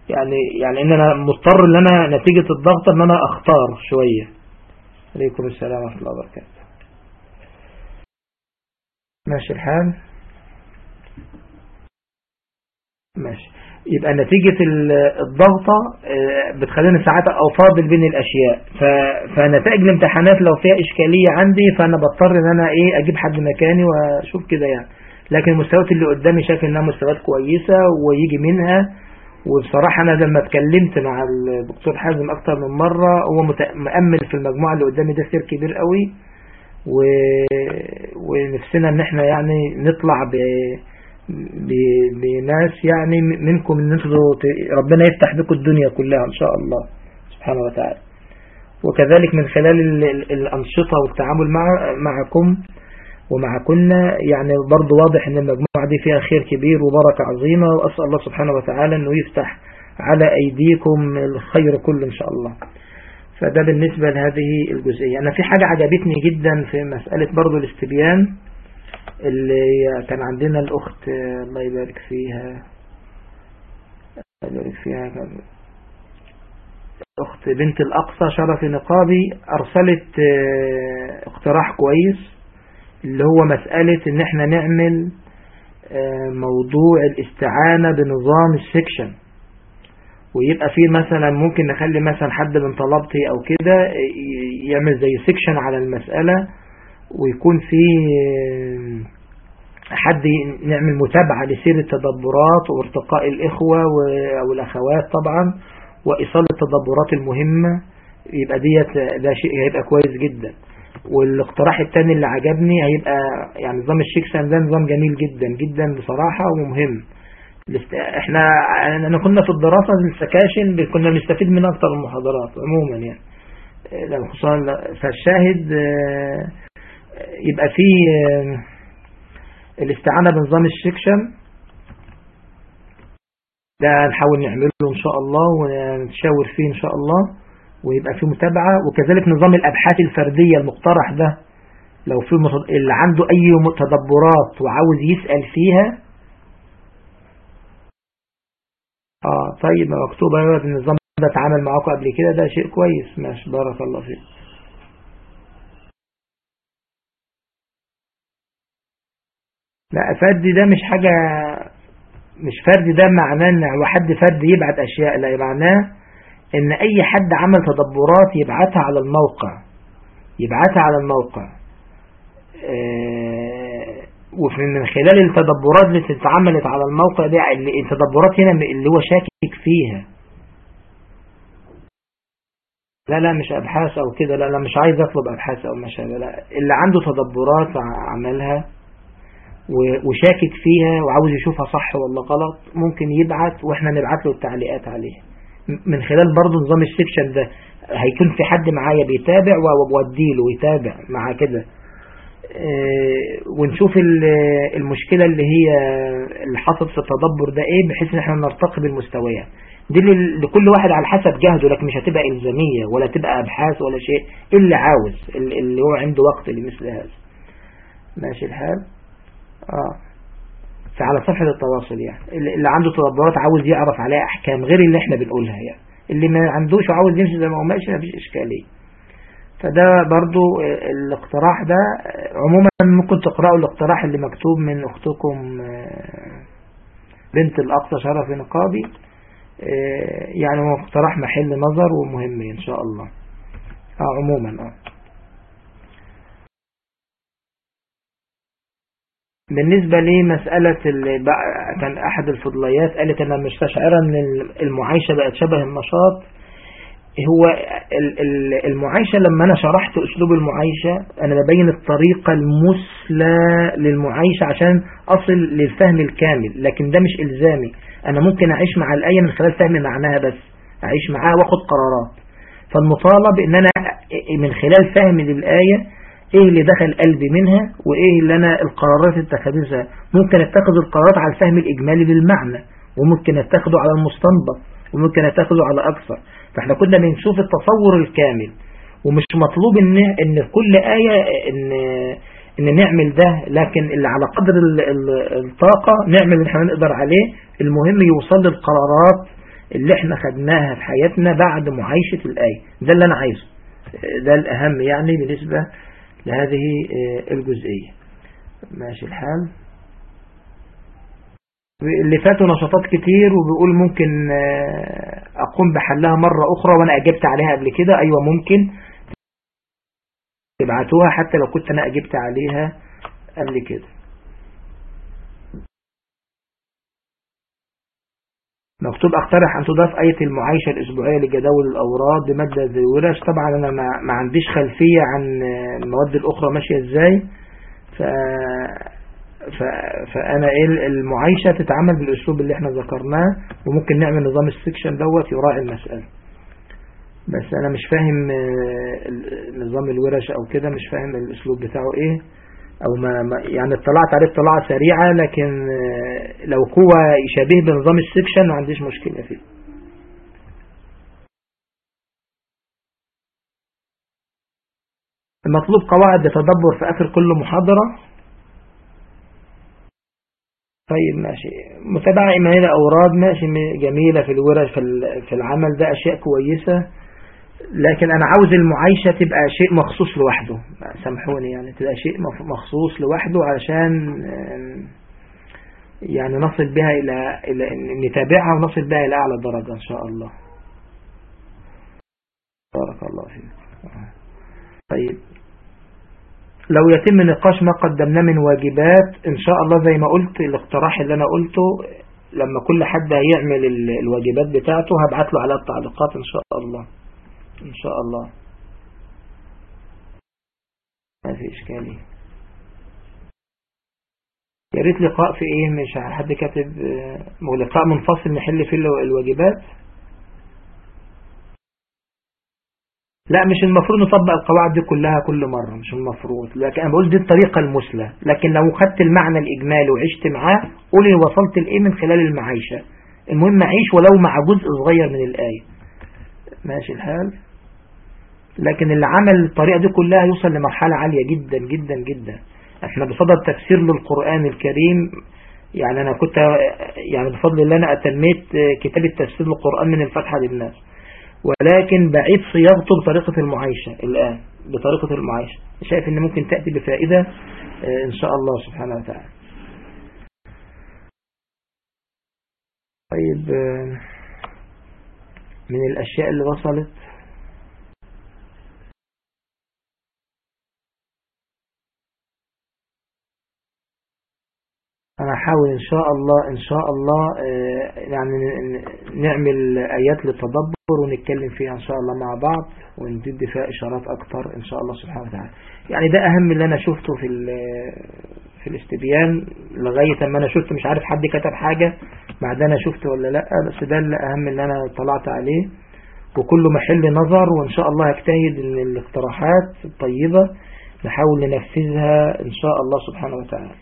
يعني يعني إن أنا مضطر إن أنا نتيجة الضغط إن أنا أختار شوية. عليكم السلام ورحمة الله وبركاته. ماشي الحال؟ ماشي. يبقى نتيجة الضغطة بتخليني ساعات أفاضل بين الأشياء. فنتائج الامتحانات لو فيها إشكالية عندي فأنا بضطر إن أنا إيه أجيب حد مكاني وأشوف كده يعني. لكن المستويات اللي قدامي شايف إنها مستويات كويسة ويجي منها. وبصراحة أنا لما اتكلمت مع الدكتور حازم أكتر من مرة هو مؤمل في المجموعة اللي قدامي ده خير كبير قوي. و... ونفسنا إن إحنا يعني نطلع ب... ب... بناس يعني منكم إن أنتوا ربنا يفتح بكم الدنيا كلها إن شاء الله سبحانه وتعالى. وكذلك من خلال ال... الأنشطة والتعامل مع معكم ومعكنا يعني برضو واضح إن المجموعة دي فيها خير كبير وبركة عظيمة وأسأل الله سبحانه وتعالى إنه يفتح على أيديكم الخير كله إن شاء الله. فده بالنسبة لهذه الجزئية. أنا في حاجة عجبتني جدا في مسألة برضو الاستبيان. اللي كان عندنا الأخت الله يبارك فيها. الله يبارك فيها. أخت بنت الأقصى شرف نقابي أرسلت اقتراح كويس اللي هو مسألة إن إحنا نعمل موضوع الاستعانة بنظام ال section ويبقى فيه مثلا ممكن نخلي مثلا حد من طلبتي أو كده يعمل زي section على المسألة. ويكون فيه حد نعمل متابعة لسير التدبرات وارتقاء الإخوة أو الأخوات طبعا وإيصال التدبرات المهمة. يبقى ديت ده شيء هيبقى كويس جدا. والاقتراح الثاني اللي عجبني هيبقى يعني نظام الشيكسان ده نظام جميل جدا جدا بصراحة ومهم. إحنا أنا كنا في الدراسة السكاشن كنا بنستفيد من أكتر المحاضرات عموما يعني. خصوصا فالشاهد يبقى فيه الاستعانة بنظام السكشن ده نحاول نعمله إن شاء الله ونشاور فيه إن شاء الله ويبقى فيه متابعة. وكذلك نظام الأبحاث الفردية المقترح ده لو في اللي عنده أي تدبرات وعاوز يسأل فيها. آه طيب مكتوب أيوه النظام ده اتعامل معاكم قبل كده ده شيء كويس. ماشي بارك الله فيك. لا افدي ده مش حاجة مش فرد ده معناه إن حد فرد يبعت أشياء لا معناه إن أي حد عمل تدبرات يبعتها على الموقع يبعتها على الموقع. آه، ومن خلال التدبرات اللي اتعملت على الموقع ده التدبرات هنا اللي هو شاكك فيها. لا لا مش أبحاث أو كده لا لا مش عايز أطلب أبحاث أو مش لا اللي عنده تدبرات عملها وشاكك فيها وعاوز يشوفها صح ولا غلط ممكن يبعت وإحنا نبعت له التعليقات عليها من خلال برضه نظام السكشن ده هيكون في حد معايا بيتابع ووديله ويتابع مع كده. آه، ونشوف المشكلة اللي هي اللي حصلت في التدبر ده إيه بحيث إن إحنا نرتقي بالمستويات. دي لكل واحد على حسب جهده لكن مش هتبقى إلزامية ولا تبقى أبحاث ولا شيء. اللي عاوز اللي هو عنده وقت لمثل هذا. ماشي الحال؟ آه. فعلى صفحة التواصل يعني. اللي عنده تدبرات عاوز يعرف عليها أحكام غير اللي إحنا بنقولها يعني. اللي ما عندوش وعاوز يمشي زي ما هو ماشي مفيش إشكالية فده برضو الاقتراح ده عموما ممكن تقرأوا الاقتراح اللي مكتوب من أختكم آه، بنت الأقصى شرف نقابي آه، يعني هو اقتراح محل نظر ومهم إن شاء الله. آه عموما آه. بالنسبة لمسألة كان أحد الفضليات قالت أنا مستشعرة أن المعايشة بقت شبه النشاط. هو المعايشة لما أنا شرحت أسلوب المعايشة أنا ببين الطريقة المثلى للمعايشة عشان أصل للفهم الكامل لكن ده مش إلزامي. أنا ممكن أعيش مع الآية من خلال فهم معناها بس أعيش معاها وأخد قرارات. فالمطالب إن أنا من خلال فهمي للآية إيه اللي دخل قلبي منها وإيه اللي أنا القرارات اتخذتها؟ ممكن أتخذ القرارات على الفهم الإجمالي للمعنى وممكن أتخذه على المستنبط وممكن أتخذه على أكثر. فإحنا كنا بنشوف التصور الكامل ومش مطلوب إن, إن كل آية إن إن نعمل ده لكن اللي على قدر الطاقة نعمل اللي إحنا نقدر عليه. المهم يوصل للقرارات اللي إحنا خدناها في حياتنا بعد معايشة الآية. ده اللي أنا عايزه. ده الأهم يعني بالنسبة لهذه آه، الجزئية. ماشي الحال. اللي فاتوا نشاطات كتير وبيقول ممكن آه، أقوم بحلها مرة أخرى وأنا أجبت عليها قبل كده. أيوة ممكن. تبعتوها حتى لو كنت أنا أجبت عليها قبل كده. مكتوب اقترح أن تضاف آية المعايشة الأسبوعية لجداول الأوراد بمادة ذي ورش. طبعا أنا ما عنديش خلفية عن المواد الأخرى ماشية إزاي. ف... ف... فأنا إيه المعايشة تتعامل بالأسلوب اللي إحنا ذكرناه وممكن نعمل نظام السكشن دوت يراعي المسألة. بس أنا مش فاهم آه، نظام الورش أو كده مش فاهم الأسلوب بتاعه إيه. أو ما يعني اطلعت عليه اطلاعة سريعة لكن آه، لو قوة يشابه بنظام السكشن ما عنديش مشكلة فيه. المطلوب قواعد لتدبر في آخر كل محاضرة. طيب ماشي. متابعة إيمانية أوراد ماشي جميلة في الورش في العمل. ده أشياء كويسة. لكن أنا عاوز المعايشة تبقى شيء مخصوص لوحده. سامحوني يعني تبقى شيء مخصوص لوحده علشان يعني نصل بها إلى, إلى نتابعها ونصل بها إلى أعلى درجة إن شاء الله. بارك الله فيك. طيب. لو يتم نقاش ما قدمناه من واجبات إن شاء الله زي ما قلت الاقتراح اللي أنا قلته لما كل حد هيعمل الواجبات بتاعته هبعت له على التعليقات إن شاء الله. إن شاء الله. ما في إشكالية. يا ريت لقاء في إيه؟ مش حد كاتب لقاء منفصل نحل فيه الواجبات. لا مش المفروض نطبق القواعد دي كلها كل مرة مش المفروض. لكن أنا بقول دي الطريقة المثلى. لكن لو خدت المعنى الإجمالي وعشت معاه قولي وصلت لإيه من خلال المعيشة. المهم أعيش ولو مع جزء صغير من الآية. ماشي الحال. لكن اللي عمل الطريقة دي كلها يوصل لمرحلة عالية جدا جدا جدا. إحنا بصدد تفسير للقرآن الكريم. يعني أنا كنت يعني بفضل الله أنا اتميت كتاب التفسير للقرآن من الفتحة للناس. ولكن بعيد صياغته بطريقة المعايشة الآن بطريقة المعايشة. شايف إن ممكن تأتي بفائدة آه، إن شاء الله سبحانه وتعالى. طيب من الأشياء اللي وصلت أنا أحاول إن شاء الله إن شاء الله يعني نعمل آيات للتدبر ونتكلم فيها إن شاء الله مع بعض وندي فيها إشارات أكتر إن شاء الله سبحانه وتعالى. يعني ده أهم اللي أنا شفته في في الاستبيان لغاية ما أنا شفت مش عارف حد كتب حاجة بعد أنا شفت ولا لأ بس ده اللي أهم اللي أنا طلعت عليه. وكله محل نظر وإن شاء الله هجتهد إن الاقتراحات الطيبة نحاول ننفذها إن شاء الله سبحانه وتعالى.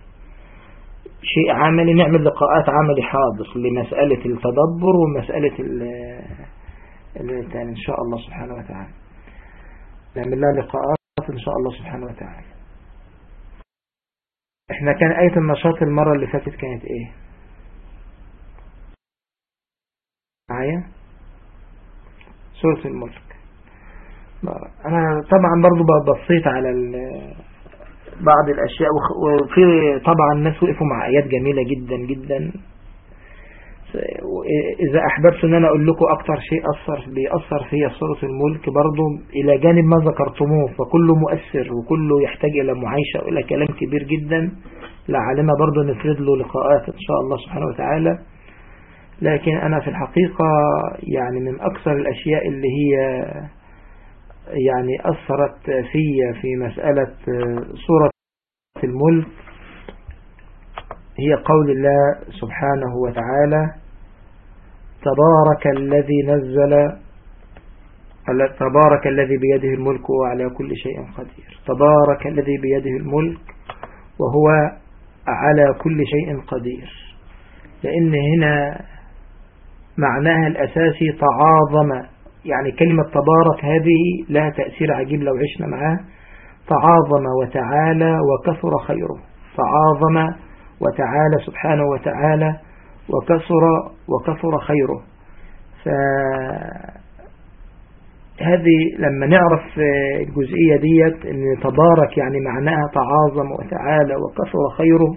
شيء عملي نعمل لقاءات عملي حاضر لمسألة التدبر ومسألة إن شاء الله سبحانه وتعالى. نعمل لها لقاءات إن شاء الله سبحانه وتعالى. إحنا كان آية النشاط المرة اللي فاتت كانت إيه؟ معايا؟ سورة الملك. أنا طبعا برضو بصيت على بعض الأشياء وفي طبعا الناس وقفوا مع آيات جميلة جدا جدا. إذا أحببت أن أنا أقول لكم أكتر شيء أثر بيأثر فيا سورة الملك برضو إلى جانب ما ذكرتموه فكله مؤثر وكله يحتاج إلى معايشة وإلى كلام كبير جدا. لعلنا برضو نفرد له لقاءات إن شاء الله سبحانه وتعالى. لكن أنا في الحقيقة يعني من أكثر الأشياء اللي هي يعني أثرت فيا في مسألة سورة الملك. هي قول الله سبحانه وتعالى تبارك الذي نزل تبارك الذي بيده الملك وعلى كل شيء قدير. تبارك الذي بيده الملك وهو على كل شيء قدير. لأن هنا معناها الأساسي تعاظم يعني كلمة تبارك هذه لها تأثير عجيب لو عشنا معاه. تعاظم وتعالى وكثر خيره. تعاظم وتعالى سبحانه وتعالى وكثر وكثر خيره. فهذه لما نعرف الجزئية ديت إن تبارك يعني معناها تعاظم وتعالى وكثر خيره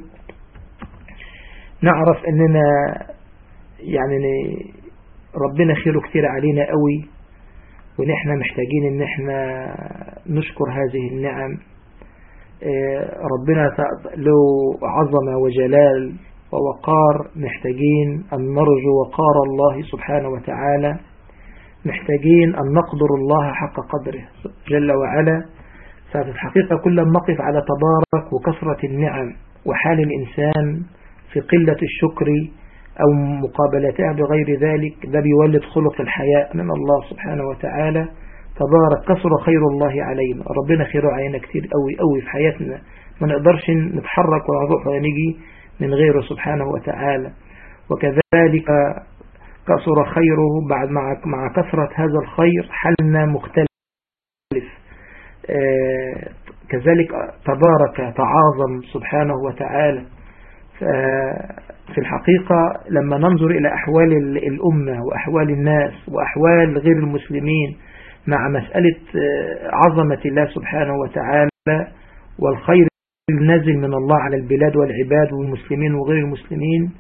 نعرف إننا يعني ربنا خيره كتير علينا قوي. ونحن محتاجين إن إحنا نشكر هذه النعم. ربنا له عظمة وجلال ووقار محتاجين أن نرجو وقار الله سبحانه وتعالى. محتاجين أن نقدر الله حق قدره جل وعلا. ففي الحقيقة كل ما نقف على تبارك وكثرة النعم وحال الإنسان في قلة الشكر أو مقابلتها بغير ذلك ده بيولد خلق الحياء من الله سبحانه وتعالى. تبارك كثر خير الله علينا. ربنا خيره علينا كتير قوي قوي في حياتنا. ما نقدرش نتحرك ولا نروح ولا من غيره سبحانه وتعالى. وكذلك كثر خيره بعد مع مع كثرة هذا الخير حالنا مختلف. آه كذلك تبارك تعاظم سبحانه وتعالى. في الحقيقة لما ننظر إلى أحوال الأمة وأحوال الناس وأحوال غير المسلمين مع مسألة عظمة الله سبحانه وتعالى والخير النازل من الله على البلاد والعباد والمسلمين وغير المسلمين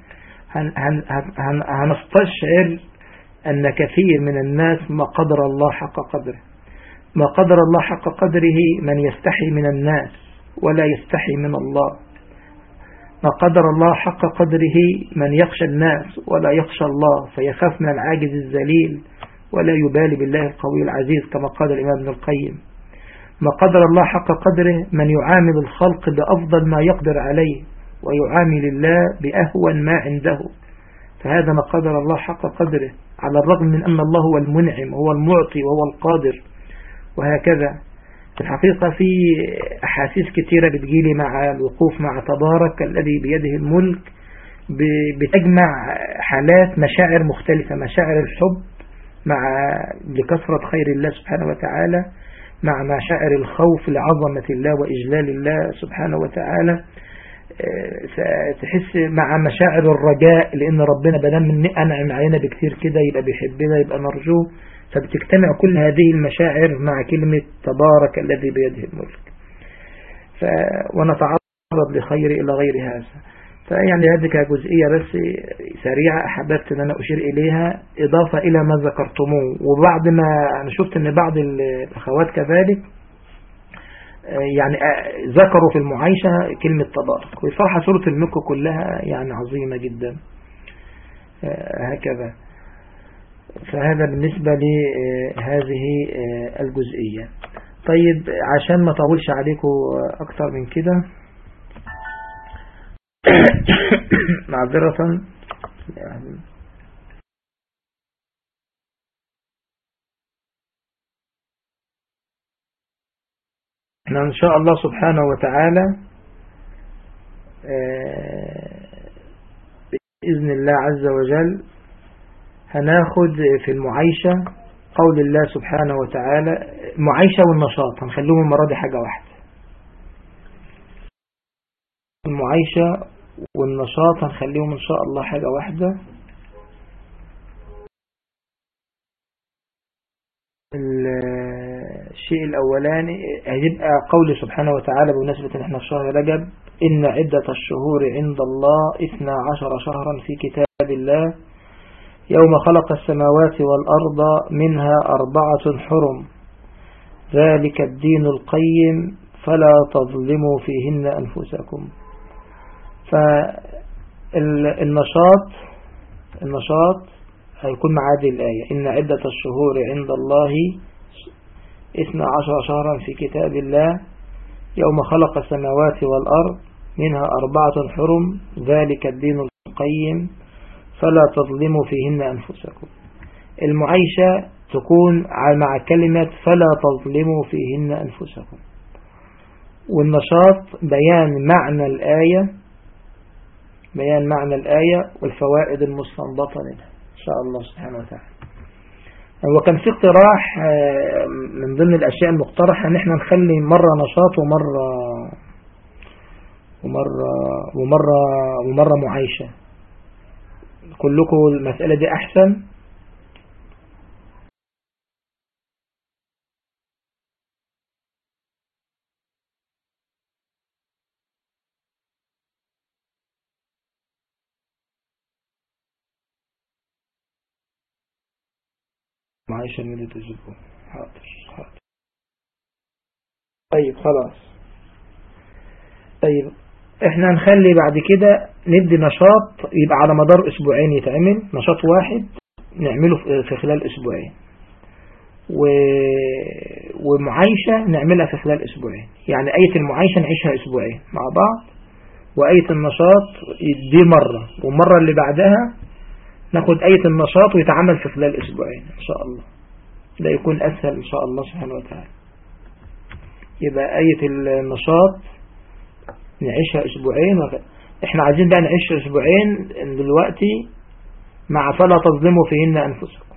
هنستشعر أن كثير من الناس ما قدر الله حق قدره. ما قدر الله حق قدره من يستحي من الناس ولا يستحي من الله. ما قدر الله حق قدره من يخشى الناس ولا يخشى الله فيخاف من العاجز الذليل ولا يبالي بالله القوي العزيز كما قال الإمام ابن القيم. ما قدر الله حق قدره من يعامل الخلق بأفضل ما يقدر عليه ويعامل الله بأهون ما عنده. فهذا ما قدر الله حق قدره على الرغم من أن الله هو المنعم هو المعطي وهو القادر. وهكذا. في الحقيقة في أحاسيس كثيرة بتجيلي مع الوقوف مع تبارك الذي بيده الملك بتجمع حالات مشاعر مختلفة مشاعر الحب مع لكثرة خير الله سبحانه وتعالى مع مشاعر الخوف لعظمة الله وإجلال الله سبحانه وتعالى. تحس مع مشاعر الرجاء لأن ربنا بدل من أنعم علينا بكثير كده يبقى بيحبنا يبقى نرجوه. فبتجتمع كل هذه المشاعر مع كلمة تبارك الذي بيده الملك. ف... ونتعرض لخير إلى غير هذا. فيعني هذه كجزئية بس سريعة أحببت أن أنا أشير إليها. إضافة إلى ما ذكرتموه. وبعد ما أنا شفت أن بعض الأخوات كذلك يعني ذكروا في المعايشة كلمة تبارك. وصراحة سورة الملك كلها يعني عظيمة جدا. هكذا. فهذا بالنسبة لهذه الجزئية. طيب عشان ما طولش عليكم أكتر من كده. معذرة. إحنا إن شاء الله سبحانه وتعالى بإذن الله عز وجل هناخد في المعايشة قول الله سبحانه وتعالى المعايشة والنشاط هنخليهم المرة دي حاجة واحدة. المعايشة والنشاط هنخليهم إن شاء الله حاجة واحدة. الشيء الأولاني هيبقى قول سبحانه وتعالى بمناسبة نحن في شهر رجب إن عدة الشهور عند الله إثنى عشر شهرا في كتاب الله. يوم خلق السماوات والأرض منها أربعة حرم. ذلك الدين القيم فلا تظلموا فيهن أنفسكم. فالنشاط النشاط هيكون مع هذه الآية إن عدة الشهور عند الله إثنى عشر شهرا في كتاب الله. يوم خلق السماوات والأرض منها أربعة حرم. ذلك الدين القيم. فلا تظلموا فيهن أنفسكم. المعيشة تكون مع كلمة فلا تظلموا فيهن أنفسكم. والنشاط بيان معنى الآية بيان معنى الآية والفوائد المستنبطة منها إن شاء الله سبحانه وتعالى. وكان في اقتراح آه، من ضمن الأشياء المقترحة ان إحنا نخلي مرة نشاط ومرة ومرة ومرة ومرة معايشة كلكم المسألة دي أحسن. معايشة لمدة أسبوع حاضر حاضر. طيب خلاص. طيب إحنا هنخلي بعد كده ندي نشاط يبقى على مدار أسبوعين يتعمل نشاط واحد نعمله في خلال أسبوعين. و... ومعايشة نعملها في خلال أسبوعين. يعني آية المعايشة نعيشها أسبوعين مع بعض وآية النشاط دي مرة والمرة اللي بعدها ناخد آية النشاط ويتعمل في خلال أسبوعين إن شاء الله. ده يكون أسهل إن شاء الله سبحانه وتعالى. يبقى آية النشاط نعيشها أسبوعين وكذا إحنا عايزين بقى نعيش أسبوعين دلوقتي مع فلا تظلموا فيهن أنفسكم.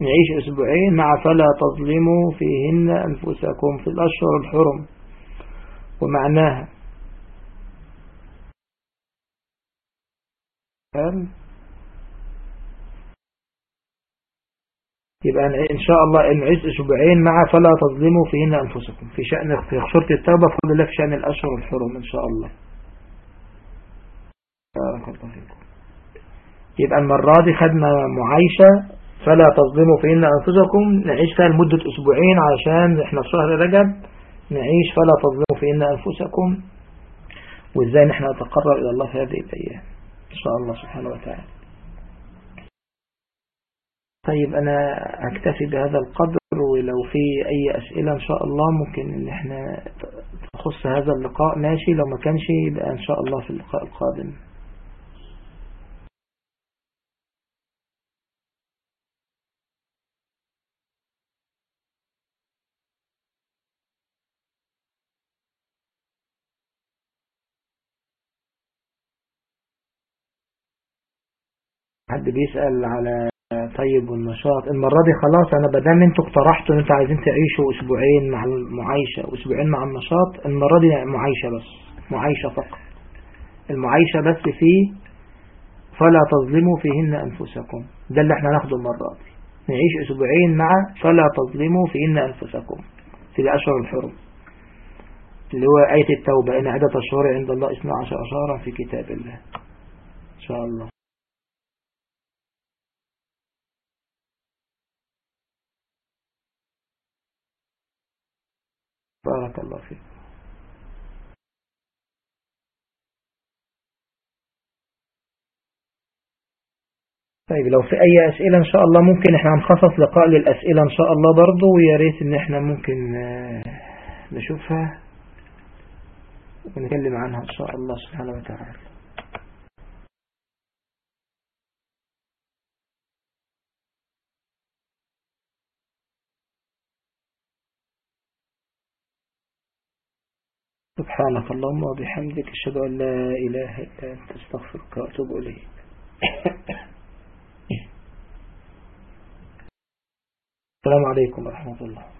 نعيش أسبوعين مع فلا تظلموا فيهن أنفسكم في الأشهر الحرم. ومعناها يبقى إن شاء الله نعيش أسبوعين مع فلا تظلموا فيهن أنفسكم. في شأن في سورة التوبة فضل الله في شأن الأشهر الحرم إن شاء الله. بارك الله فيكم. يبقى المرة دي خدنا معايشة فلا تظلموا فيهن أنفسكم. نعيش فيها لمدة أسبوعين عشان إحنا في شهر رجب. نعيش فلا تظلموا فيهن أنفسكم. وإزاي نحن نتقرب إلى الله في هذه الأيام؟ إن شاء الله سبحانه وتعالى. طيب أنا أكتفي بهذا القدر ولو في أي أسئلة إن شاء الله ممكن إن إحنا تخص هذا اللقاء. ماشي لو ما كانش يبقى إن شاء الله في اللقاء القادم. حد بيسأل على طيب والنشاط. المرة دي خلاص أنا بدام أنتوا اقترحتوا إن أنتوا عايزين تعيشوا أسبوعين مع المعايشة واسبوعين مع النشاط المرة دي معايشة بس معايشة فقط. المعايشة بس فيه فلا تظلموا فيهن أنفسكم. ده اللي إحنا ناخده المرة دي. نعيش أسبوعين مع فلا تظلموا فيهن أنفسكم. في الأشهر الحرم. اللي هو آية التوبة إن عدة الشهور عند الله 12 شهرا في كتاب الله. إن شاء الله. بارك الله فيك. طيب لو في أي أسئلة إن شاء الله ممكن إحنا هنخصص لقاء للأسئلة إن شاء الله برضو ويا ريت إن إحنا ممكن آه، نشوفها ونتكلم عنها إن شاء الله سبحانه وتعالى. سبحانك اللهم وبحمدك أشهد أن لا إله إلا أنت أستغفرك وأتوب إليك. السلام عليكم ورحمة الله.